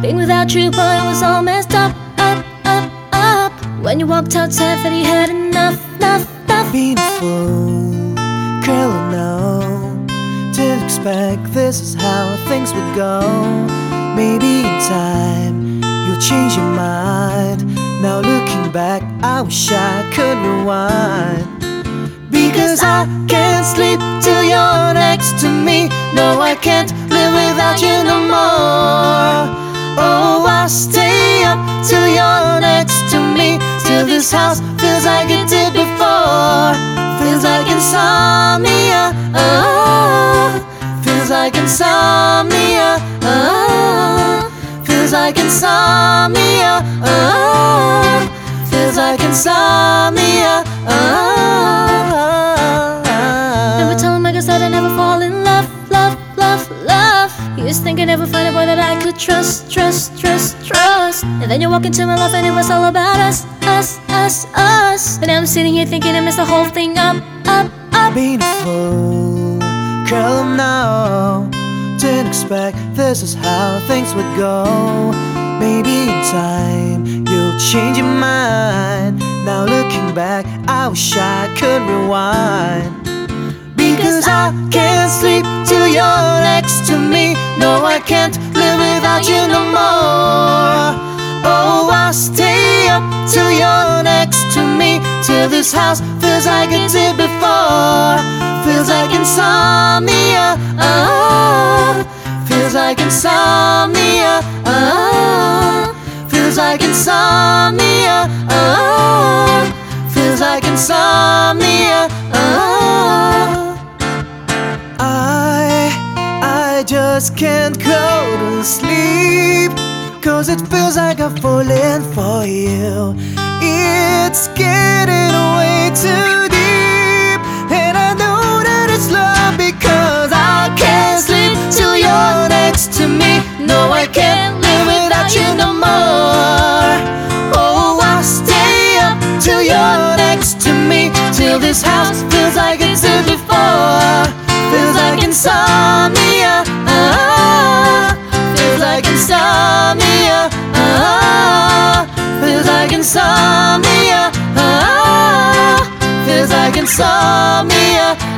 Being without you, boy, it was all messed up, up, up, up. When you walked out, said that he had enough, enough, enough. Being a fool, girl, I know. Didn't expect this is how things would go. Maybe in time you'll change your mind. Now looking back, I wish I could rewind. Because I can't sleep till you're next to me. No, I can't live without you no more. Oh, I stay up till you're next to me. Till this house feels like it did before. Feels like insomnia. Oh, feels like insomnia. Oh, feels like insomnia. Oh, feels like insomnia. Oh. Used to think I'd never find a boy that I could trust, trust, trust, trust. And then you walk into my life and it was all about us, us, us, us. And now I'm sitting here thinking I messed the whole thing up, up, up. Being a fool, girl, no. Didn't expect this is how things would go. Maybe in time you'll change your mind. Now looking back, I wish I could rewind. Because I can't sleep till you're. No, I can't live without you no more. Oh, I'll stay up till you're next to me. Till this house feels like it did before. Feels like insomnia. Oh, feels like insomnia. Oh, feels like insomnia. Oh, feels like insomnia. I just can't go to sleep. Cause it feels like I'm falling for you. It's getting way too deep. And I know that it's love because I can't sleep till you're next to me. No, I can't live without you no more. Oh, I'll stay up till you're next to me. Till this house feels like it's like insomnia.